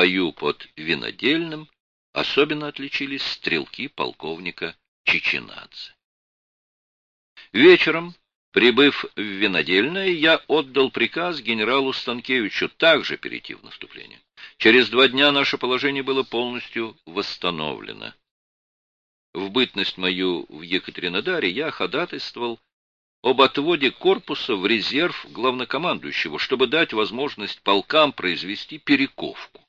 бою под Винодельным особенно отличились стрелки полковника Чеченадзе. Вечером, прибыв в Винодельное, я отдал приказ генералу Станкевичу также перейти в наступление. Через два дня наше положение было полностью восстановлено. В бытность мою в Екатеринодаре я ходатайствовал об отводе корпуса в резерв главнокомандующего, чтобы дать возможность полкам произвести перековку.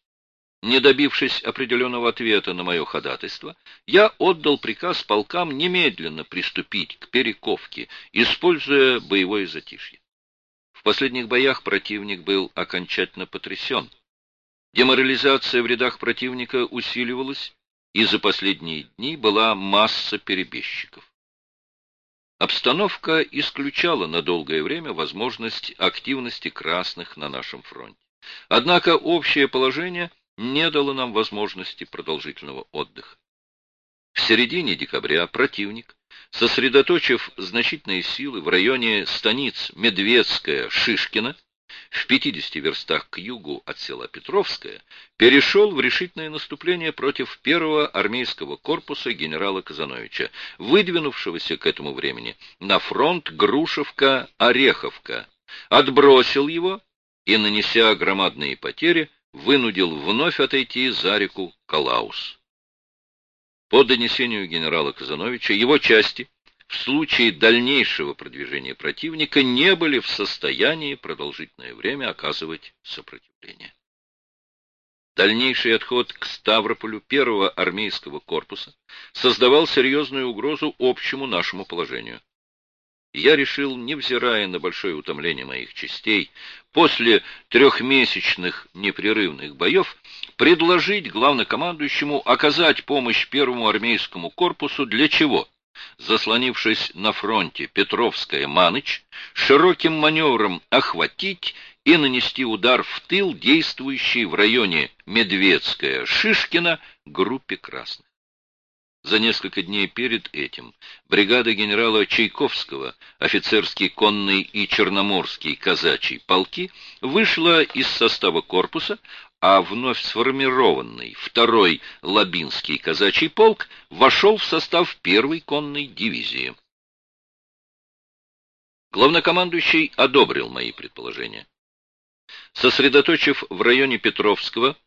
Не добившись определенного ответа на мое ходатайство, я отдал приказ полкам немедленно приступить к перековке, используя боевое затишье. В последних боях противник был окончательно потрясен. Деморализация в рядах противника усиливалась, и за последние дни была масса перебежчиков. Обстановка исключала на долгое время возможность активности красных на нашем фронте. Однако общее положение не дало нам возможности продолжительного отдыха. В середине декабря противник, сосредоточив значительные силы в районе станиц Медведская, Шишкина, в 50 верстах к югу от села Петровское, перешел в решительное наступление против первого армейского корпуса генерала Казановича, выдвинувшегося к этому времени на фронт Грушевка-Ореховка, отбросил его и, нанеся громадные потери, вынудил вновь отойти за реку Калаус. По донесению генерала Казановича, его части в случае дальнейшего продвижения противника не были в состоянии продолжительное время оказывать сопротивление. Дальнейший отход к Ставрополю первого армейского корпуса создавал серьезную угрозу общему нашему положению. Я решил, невзирая на большое утомление моих частей, после трехмесячных непрерывных боев, предложить главнокомандующему оказать помощь первому армейскому корпусу для чего? заслонившись на фронте Петровская-Маныч, широким маневром охватить и нанести удар в тыл действующей в районе Медведская-Шишкина группе красных. За несколько дней перед этим бригада генерала Чайковского, офицерский конный и черноморский казачий полки вышла из состава корпуса, а вновь сформированный второй Лабинский казачий полк вошел в состав первой конной дивизии. Главнокомандующий одобрил мои предположения. Сосредоточив в районе Петровского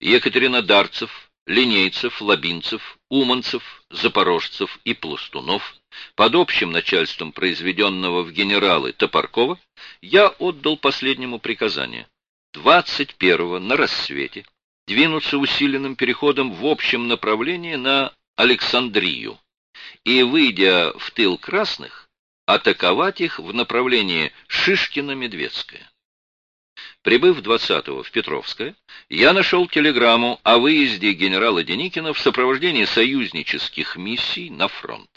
Екатеринодарцев, линейцев, лабинцев, уманцев, запорожцев и пластунов, под общим начальством произведенного в генералы Топоркова, я отдал последнему приказание 21-го на рассвете двинуться усиленным переходом в общем направлении на Александрию и, выйдя в тыл красных, атаковать их в направлении Шишкина-Медведская. Прибыв 20-го в Петровское, я нашел телеграмму о выезде генерала Деникина в сопровождении союзнических миссий на фронт.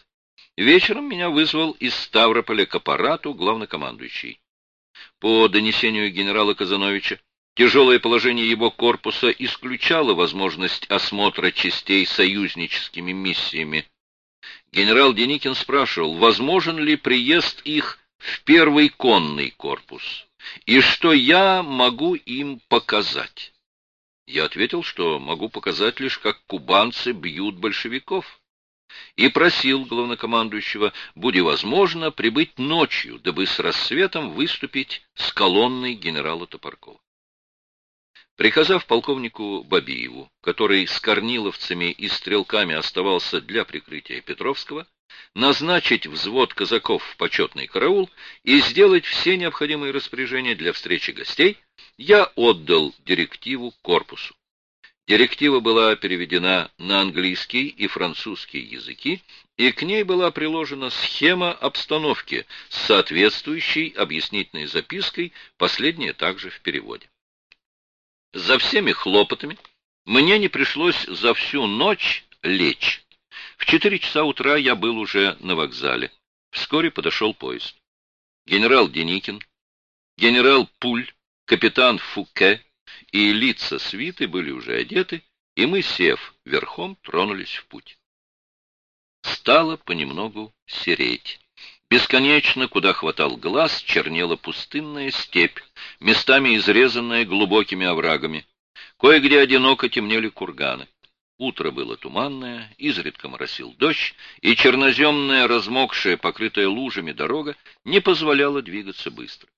Вечером меня вызвал из Ставрополя к аппарату главнокомандующий. По донесению генерала Казановича, тяжелое положение его корпуса исключало возможность осмотра частей союзническими миссиями. Генерал Деникин спрашивал, возможен ли приезд их в первый конный корпус, и что я могу им показать. Я ответил, что могу показать лишь, как кубанцы бьют большевиков и просил главнокомандующего, будь возможно, прибыть ночью, дабы с рассветом выступить с колонной генерала Топоркова. Приказав полковнику Бабиеву, который с корниловцами и стрелками оставался для прикрытия Петровского, назначить взвод казаков в почетный караул и сделать все необходимые распоряжения для встречи гостей, я отдал директиву корпусу. Директива была переведена на английский и французский языки, и к ней была приложена схема обстановки с соответствующей объяснительной запиской, последняя также в переводе. За всеми хлопотами мне не пришлось за всю ночь лечь. В четыре часа утра я был уже на вокзале. Вскоре подошел поезд. Генерал Деникин, генерал Пуль, капитан Фуке и лица свиты были уже одеты, и мы, сев верхом, тронулись в путь. Стало понемногу сереть. Бесконечно, куда хватал глаз, чернела пустынная степь, местами изрезанная глубокими оврагами. Кое-где одиноко темнели курганы. Утро было туманное, изредка моросил дождь, и черноземная, размокшая, покрытая лужами дорога не позволяла двигаться быстро.